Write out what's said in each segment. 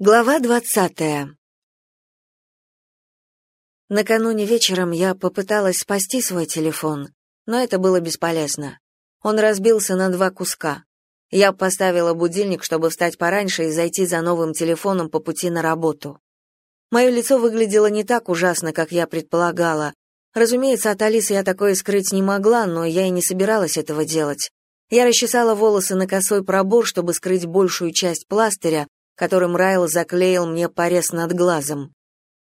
Глава двадцатая. Накануне вечером я попыталась спасти свой телефон, но это было бесполезно. Он разбился на два куска. Я поставила будильник, чтобы встать пораньше и зайти за новым телефоном по пути на работу. Мое лицо выглядело не так ужасно, как я предполагала. Разумеется, от Алисы я такое скрыть не могла, но я и не собиралась этого делать. Я расчесала волосы на косой пробор, чтобы скрыть большую часть пластыря, которым Райл заклеил мне порез над глазом.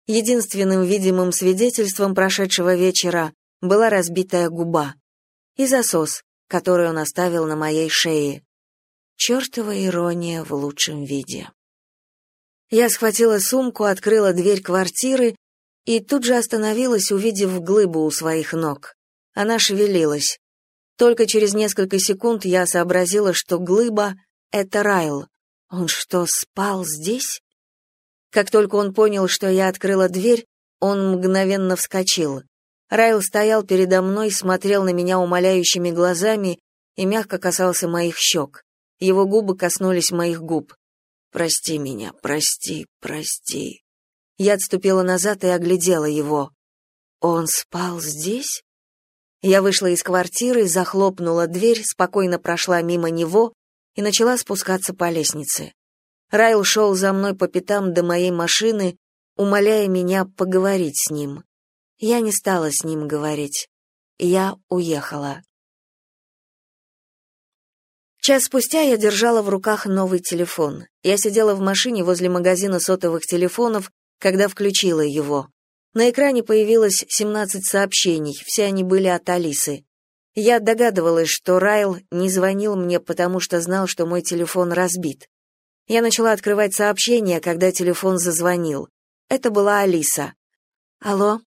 Единственным видимым свидетельством прошедшего вечера была разбитая губа и засос, который он оставил на моей шее. Чёртова ирония в лучшем виде. Я схватила сумку, открыла дверь квартиры и тут же остановилась, увидев глыбу у своих ног. Она шевелилась. Только через несколько секунд я сообразила, что глыба — это Райл. Он что, спал здесь? Как только он понял, что я открыла дверь, он мгновенно вскочил. Райл стоял передо мной, смотрел на меня умоляющими глазами и мягко касался моих щек. Его губы коснулись моих губ. «Прости меня, прости, прости». Я отступила назад и оглядела его. «Он спал здесь?» Я вышла из квартиры, захлопнула дверь, спокойно прошла мимо него и начала спускаться по лестнице. Райл шел за мной по пятам до моей машины, умоляя меня поговорить с ним. Я не стала с ним говорить. Я уехала. Час спустя я держала в руках новый телефон. Я сидела в машине возле магазина сотовых телефонов, когда включила его. На экране появилось 17 сообщений, все они были от Алисы. Я догадывалась, что Райл не звонил мне, потому что знал, что мой телефон разбит. Я начала открывать сообщения, когда телефон зазвонил. Это была Алиса. «Алло?»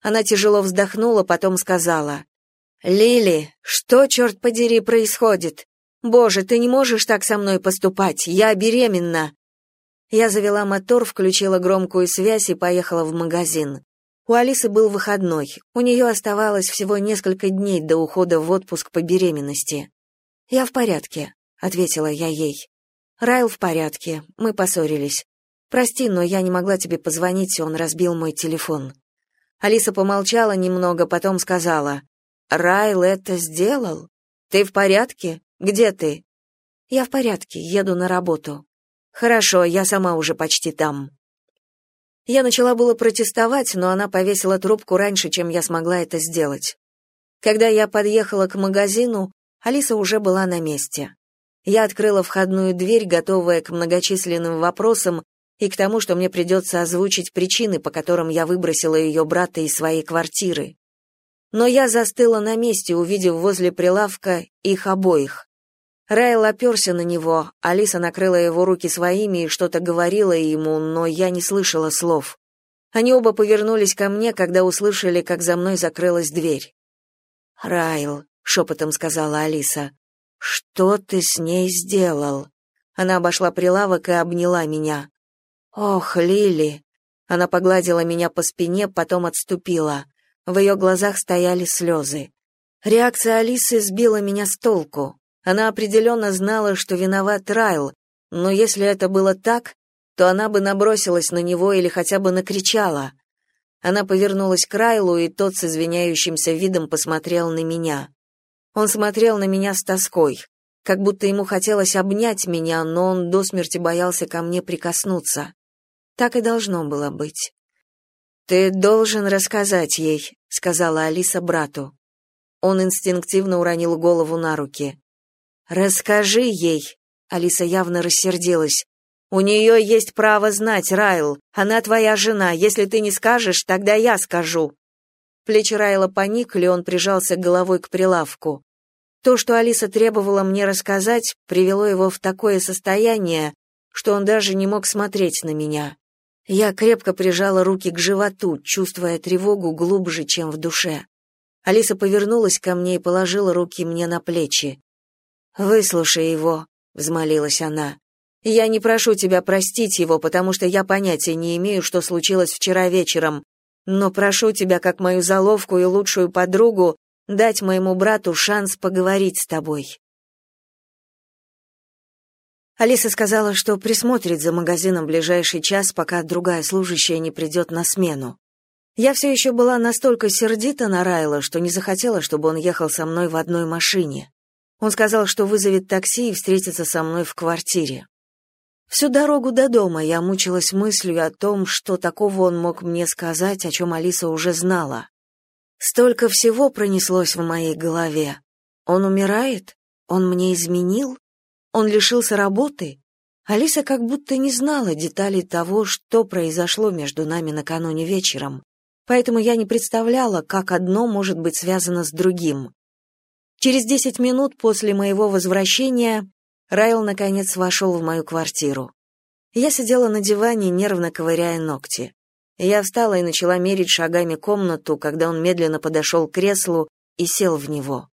Она тяжело вздохнула, потом сказала. «Лили, что, черт подери, происходит? Боже, ты не можешь так со мной поступать, я беременна!» Я завела мотор, включила громкую связь и поехала в магазин. У Алисы был выходной. У нее оставалось всего несколько дней до ухода в отпуск по беременности. «Я в порядке», — ответила я ей. «Райл в порядке. Мы поссорились. Прости, но я не могла тебе позвонить, он разбил мой телефон». Алиса помолчала немного, потом сказала. «Райл это сделал? Ты в порядке? Где ты?» «Я в порядке, еду на работу». «Хорошо, я сама уже почти там». Я начала было протестовать, но она повесила трубку раньше, чем я смогла это сделать. Когда я подъехала к магазину, Алиса уже была на месте. Я открыла входную дверь, готовая к многочисленным вопросам и к тому, что мне придется озвучить причины, по которым я выбросила ее брата из своей квартиры. Но я застыла на месте, увидев возле прилавка их обоих. Райл оперся на него, Алиса накрыла его руки своими и что-то говорила ему, но я не слышала слов. Они оба повернулись ко мне, когда услышали, как за мной закрылась дверь. «Райл», — шепотом сказала Алиса, — «что ты с ней сделал?» Она обошла прилавок и обняла меня. «Ох, Лили!» Она погладила меня по спине, потом отступила. В ее глазах стояли слезы. Реакция Алисы сбила меня с толку. Она определенно знала, что виноват Райл, но если это было так, то она бы набросилась на него или хотя бы накричала. Она повернулась к Райлу, и тот с извиняющимся видом посмотрел на меня. Он смотрел на меня с тоской, как будто ему хотелось обнять меня, но он до смерти боялся ко мне прикоснуться. Так и должно было быть. «Ты должен рассказать ей», — сказала Алиса брату. Он инстинктивно уронил голову на руки. «Расскажи ей!» Алиса явно рассердилась. «У нее есть право знать, Райл. Она твоя жена. Если ты не скажешь, тогда я скажу». Плечи Райла поникли, он прижался головой к прилавку. То, что Алиса требовала мне рассказать, привело его в такое состояние, что он даже не мог смотреть на меня. Я крепко прижала руки к животу, чувствуя тревогу глубже, чем в душе. Алиса повернулась ко мне и положила руки мне на плечи. «Выслушай его», — взмолилась она. «Я не прошу тебя простить его, потому что я понятия не имею, что случилось вчера вечером, но прошу тебя, как мою заловку и лучшую подругу, дать моему брату шанс поговорить с тобой». Алиса сказала, что присмотрит за магазином ближайший час, пока другая служащая не придет на смену. Я все еще была настолько сердита на Райла, что не захотела, чтобы он ехал со мной в одной машине. Он сказал, что вызовет такси и встретится со мной в квартире. Всю дорогу до дома я мучилась мыслью о том, что такого он мог мне сказать, о чем Алиса уже знала. Столько всего пронеслось в моей голове. Он умирает? Он мне изменил? Он лишился работы? Алиса как будто не знала деталей того, что произошло между нами накануне вечером, поэтому я не представляла, как одно может быть связано с другим. Через десять минут после моего возвращения Райл наконец вошел в мою квартиру. Я сидела на диване, нервно ковыряя ногти. Я встала и начала мерить шагами комнату, когда он медленно подошел к креслу и сел в него.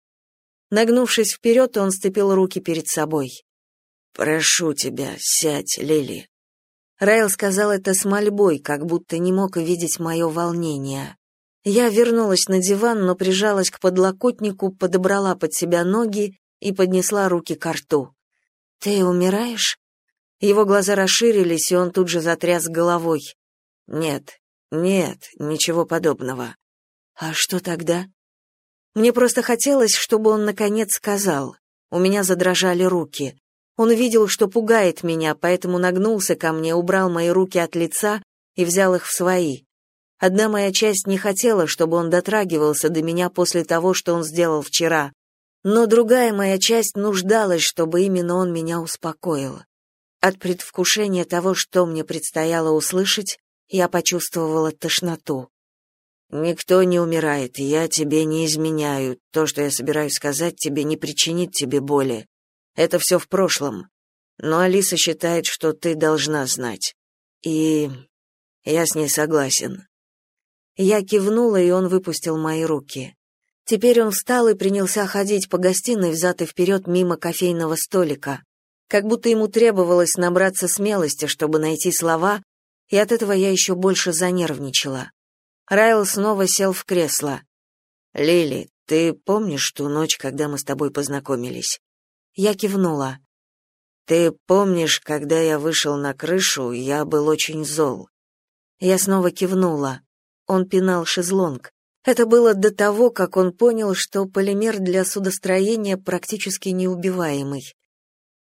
Нагнувшись вперед, он сцепил руки перед собой. «Прошу тебя, сядь, Лили». Райл сказал это с мольбой, как будто не мог видеть мое волнение. Я вернулась на диван, но прижалась к подлокотнику, подобрала под себя ноги и поднесла руки к рту. «Ты умираешь?» Его глаза расширились, и он тут же затряс головой. «Нет, нет, ничего подобного». «А что тогда?» Мне просто хотелось, чтобы он наконец сказал. У меня задрожали руки. Он видел, что пугает меня, поэтому нагнулся ко мне, убрал мои руки от лица и взял их в свои. Одна моя часть не хотела, чтобы он дотрагивался до меня после того, что он сделал вчера, но другая моя часть нуждалась, чтобы именно он меня успокоил. От предвкушения того, что мне предстояло услышать, я почувствовала тошноту. «Никто не умирает, я тебе не изменяю. То, что я собираюсь сказать тебе, не причинит тебе боли. Это все в прошлом. Но Алиса считает, что ты должна знать. И я с ней согласен. Я кивнула, и он выпустил мои руки. Теперь он встал и принялся ходить по гостиной взад и вперед мимо кофейного столика, как будто ему требовалось набраться смелости, чтобы найти слова, и от этого я еще больше занервничала. Райл снова сел в кресло. «Лили, ты помнишь ту ночь, когда мы с тобой познакомились? Я кивнула. Ты помнишь, когда я вышел на крышу, я был очень зол. Я снова кивнула. Он пинал шезлонг. Это было до того, как он понял, что полимер для судостроения практически неубиваемый.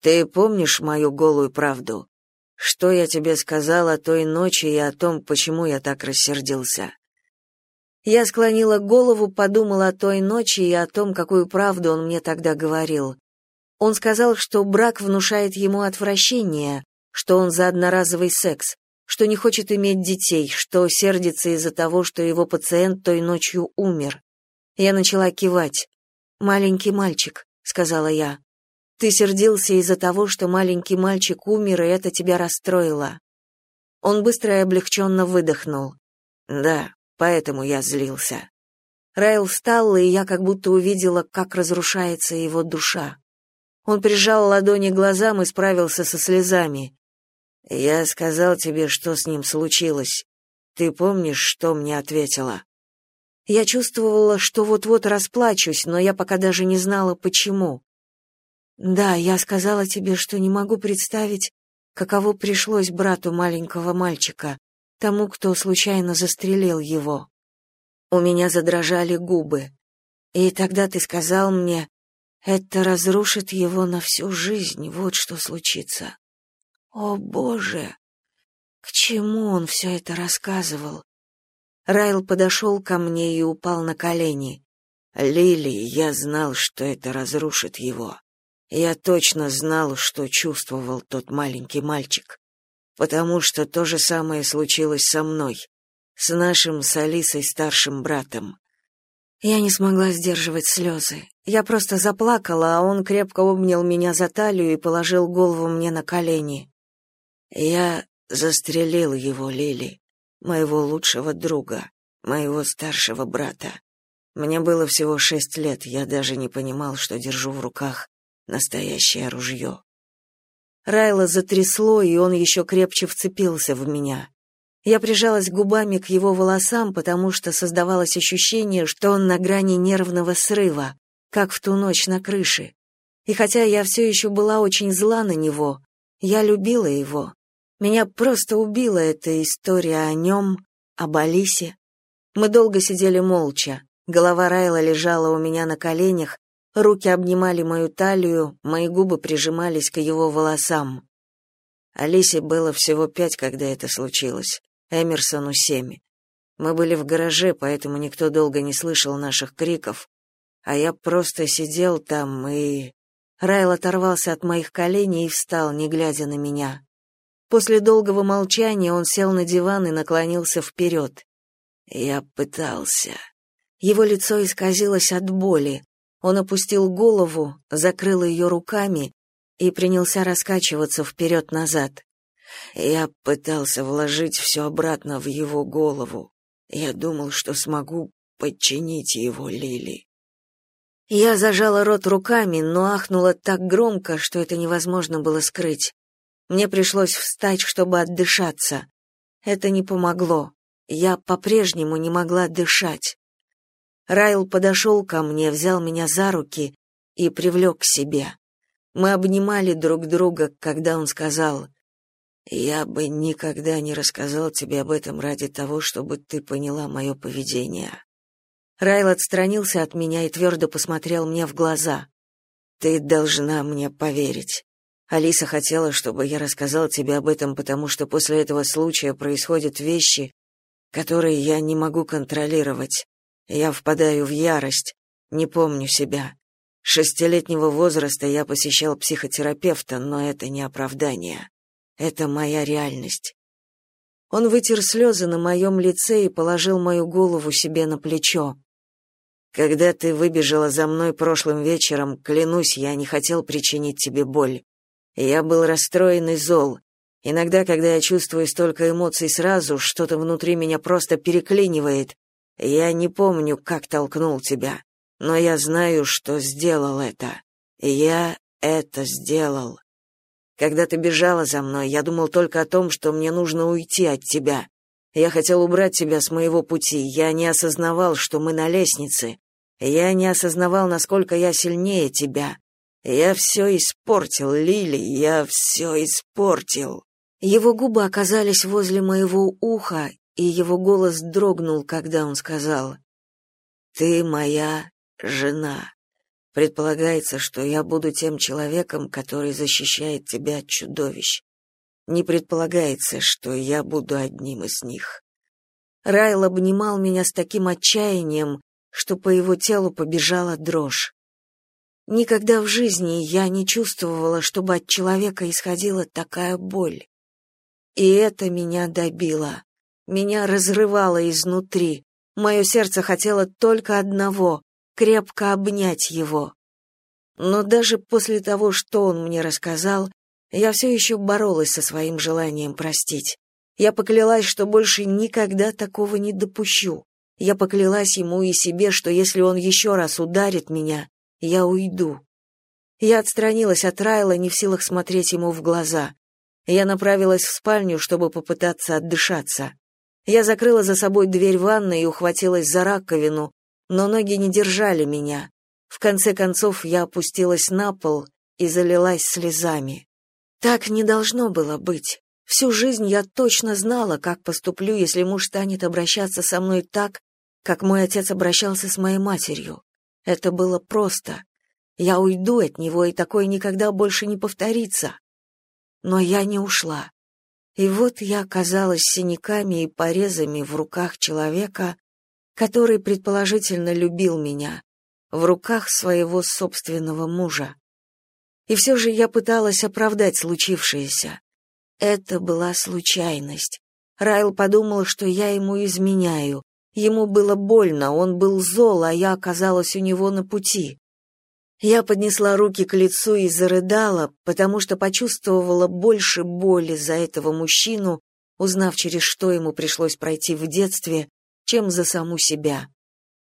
Ты помнишь мою голую правду? Что я тебе сказал о той ночи и о том, почему я так рассердился? Я склонила голову, подумала о той ночи и о том, какую правду он мне тогда говорил. Он сказал, что брак внушает ему отвращение, что он за одноразовый секс, что не хочет иметь детей, что сердится из-за того, что его пациент той ночью умер. Я начала кивать. «Маленький мальчик», — сказала я. «Ты сердился из-за того, что маленький мальчик умер, и это тебя расстроило». Он быстро и облегченно выдохнул. «Да, поэтому я злился». Райл встал, и я как будто увидела, как разрушается его душа. Он прижал ладони глазам и справился со слезами. «Я сказал тебе, что с ним случилось. Ты помнишь, что мне ответила?» Я чувствовала, что вот-вот расплачусь, но я пока даже не знала, почему. «Да, я сказала тебе, что не могу представить, каково пришлось брату маленького мальчика, тому, кто случайно застрелил его. У меня задрожали губы. И тогда ты сказал мне, это разрушит его на всю жизнь, вот что случится. О, Боже! К чему он все это рассказывал? Райл подошел ко мне и упал на колени. Лили, я знал, что это разрушит его. Я точно знал, что чувствовал тот маленький мальчик, потому что то же самое случилось со мной, с нашим с Алисой старшим братом. Я не смогла сдерживать слезы. Я просто заплакала, а он крепко обнял меня за талию и положил голову мне на колени. Я застрелил его, Лили, моего лучшего друга, моего старшего брата. Мне было всего шесть лет, я даже не понимал, что держу в руках настоящее ружье. Райла затрясло, и он еще крепче вцепился в меня. Я прижалась губами к его волосам, потому что создавалось ощущение, что он на грани нервного срыва, как в ту ночь на крыше. И хотя я все еще была очень зла на него, Я любила его. Меня просто убила эта история о нем, об Алисе. Мы долго сидели молча. Голова Райла лежала у меня на коленях, руки обнимали мою талию, мои губы прижимались к его волосам. Алисе было всего пять, когда это случилось, Эмерсону семь. Мы были в гараже, поэтому никто долго не слышал наших криков, а я просто сидел там и... Райл оторвался от моих коленей и встал, не глядя на меня. После долгого молчания он сел на диван и наклонился вперед. Я пытался. Его лицо исказилось от боли. Он опустил голову, закрыл ее руками и принялся раскачиваться вперед-назад. Я пытался вложить все обратно в его голову. Я думал, что смогу подчинить его Лили. Я зажала рот руками, но ахнула так громко, что это невозможно было скрыть. Мне пришлось встать, чтобы отдышаться. Это не помогло. Я по-прежнему не могла дышать. Райл подошел ко мне, взял меня за руки и привлек к себе. Мы обнимали друг друга, когда он сказал, «Я бы никогда не рассказал тебе об этом ради того, чтобы ты поняла мое поведение. Райл отстранился от меня и твердо посмотрел мне в глаза. «Ты должна мне поверить. Алиса хотела, чтобы я рассказал тебе об этом, потому что после этого случая происходят вещи, которые я не могу контролировать. Я впадаю в ярость, не помню себя. Шестилетнего возраста я посещал психотерапевта, но это не оправдание. Это моя реальность. Он вытер слезы на моем лице и положил мою голову себе на плечо. Когда ты выбежала за мной прошлым вечером, клянусь, я не хотел причинить тебе боль. Я был расстроен и зол. Иногда, когда я чувствую столько эмоций сразу, что-то внутри меня просто переклинивает. Я не помню, как толкнул тебя, но я знаю, что сделал это. Я это сделал. Когда ты бежала за мной, я думал только о том, что мне нужно уйти от тебя. Я хотел убрать тебя с моего пути. Я не осознавал, что мы на лестнице. Я не осознавал, насколько я сильнее тебя. Я все испортил, Лили, я все испортил. Его губы оказались возле моего уха, и его голос дрогнул, когда он сказал: "Ты моя жена. Предполагается, что я буду тем человеком, который защищает тебя от чудовищ. Не предполагается, что я буду одним из них". Райл обнимал меня с таким отчаянием, что по его телу побежала дрожь. Никогда в жизни я не чувствовала, чтобы от человека исходила такая боль. И это меня добило. Меня разрывало изнутри. Мое сердце хотело только одного — крепко обнять его. Но даже после того, что он мне рассказал, я все еще боролась со своим желанием простить. Я поклялась, что больше никогда такого не допущу. Я поклялась ему и себе, что если он еще раз ударит меня, я уйду. Я отстранилась от Райла, не в силах смотреть ему в глаза. Я направилась в спальню, чтобы попытаться отдышаться. Я закрыла за собой дверь ванной и ухватилась за раковину, но ноги не держали меня. В конце концов я опустилась на пол и залилась слезами. Так не должно было быть. Всю жизнь я точно знала, как поступлю, если муж станет обращаться со мной так, как мой отец обращался с моей матерью. Это было просто. Я уйду от него, и такое никогда больше не повторится. Но я не ушла. И вот я оказалась синяками и порезами в руках человека, который предположительно любил меня, в руках своего собственного мужа. И все же я пыталась оправдать случившееся. Это была случайность. Райл подумал, что я ему изменяю, Ему было больно, он был зол, а я оказалась у него на пути. Я поднесла руки к лицу и зарыдала, потому что почувствовала больше боли за этого мужчину, узнав, через что ему пришлось пройти в детстве, чем за саму себя.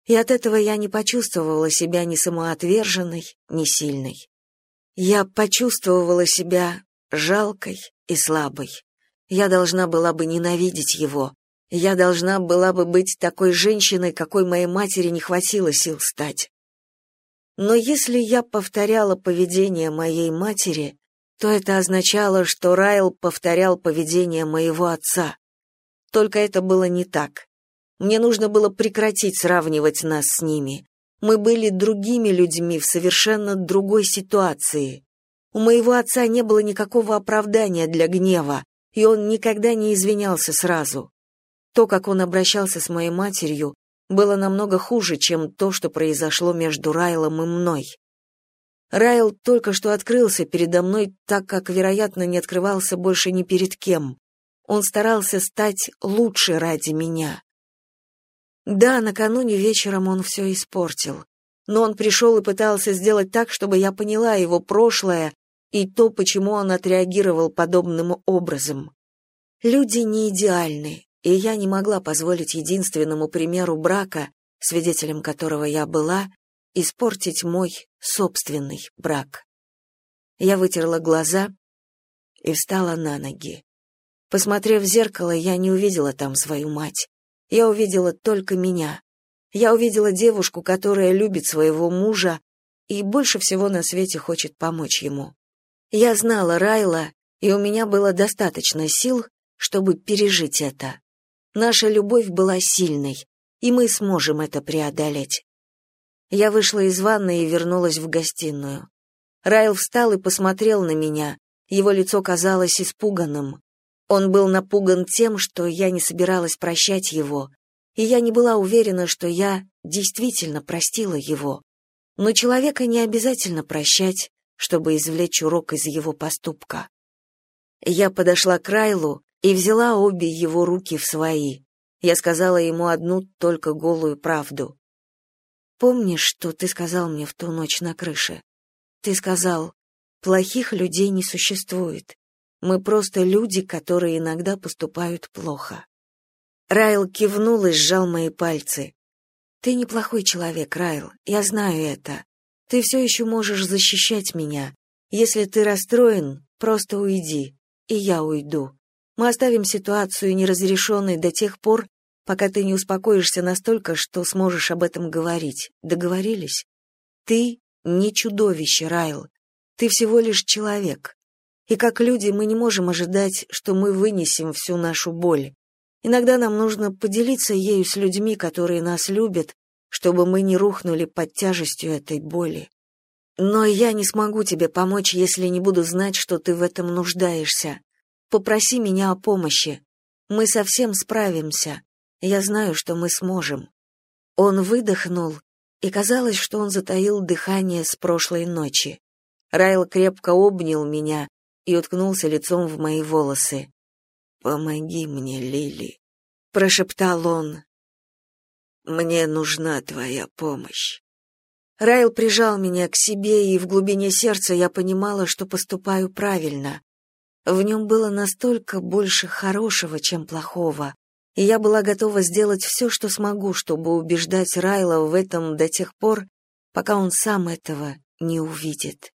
И от этого я не почувствовала себя ни самоотверженной, ни сильной. Я почувствовала себя жалкой и слабой. Я должна была бы ненавидеть его, я должна была бы быть такой женщиной, какой моей матери не хватило сил стать. Но если я повторяла поведение моей матери, то это означало, что Райл повторял поведение моего отца. Только это было не так. Мне нужно было прекратить сравнивать нас с ними. Мы были другими людьми в совершенно другой ситуации. У моего отца не было никакого оправдания для гнева, и он никогда не извинялся сразу. То, как он обращался с моей матерью, было намного хуже, чем то, что произошло между Райлом и мной. Райл только что открылся передо мной так, как, вероятно, не открывался больше ни перед кем. Он старался стать лучше ради меня. Да, накануне вечером он все испортил. Но он пришел и пытался сделать так, чтобы я поняла его прошлое и то, почему он отреагировал подобным образом. Люди не идеальны, и я не могла позволить единственному примеру брака, свидетелем которого я была, испортить мой собственный брак. Я вытерла глаза и встала на ноги. Посмотрев в зеркало, я не увидела там свою мать. Я увидела только меня. Я увидела девушку, которая любит своего мужа и больше всего на свете хочет помочь ему. Я знала Райла, и у меня было достаточно сил, чтобы пережить это. Наша любовь была сильной, и мы сможем это преодолеть. Я вышла из ванной и вернулась в гостиную. Райл встал и посмотрел на меня. Его лицо казалось испуганным. Он был напуган тем, что я не собиралась прощать его, и я не была уверена, что я действительно простила его. Но человека не обязательно прощать, чтобы извлечь урок из его поступка. Я подошла к Райлу и взяла обе его руки в свои. Я сказала ему одну только голую правду. Помнишь, что ты сказал мне в ту ночь на крыше? Ты сказал, плохих людей не существует. Мы просто люди, которые иногда поступают плохо. Райл кивнул и сжал мои пальцы. Ты неплохой человек, Райл, я знаю это. Ты все еще можешь защищать меня. Если ты расстроен, просто уйди, и я уйду. Мы оставим ситуацию неразрешенной до тех пор, пока ты не успокоишься настолько, что сможешь об этом говорить. Договорились? Ты не чудовище, Райл. Ты всего лишь человек. И как люди мы не можем ожидать, что мы вынесем всю нашу боль. Иногда нам нужно поделиться ею с людьми, которые нас любят, чтобы мы не рухнули под тяжестью этой боли. Но я не смогу тебе помочь, если не буду знать, что ты в этом нуждаешься. Попроси меня о помощи. Мы совсем справимся. Я знаю, что мы сможем. Он выдохнул, и казалось, что он затаил дыхание с прошлой ночи. Райл крепко обнял меня и уткнулся лицом в мои волосы. «Помоги мне, Лили», — прошептал он. «Мне нужна твоя помощь». Райл прижал меня к себе, и в глубине сердца я понимала, что поступаю правильно. В нем было настолько больше хорошего, чем плохого и я была готова сделать все, что смогу, чтобы убеждать Райла в этом до тех пор, пока он сам этого не увидит.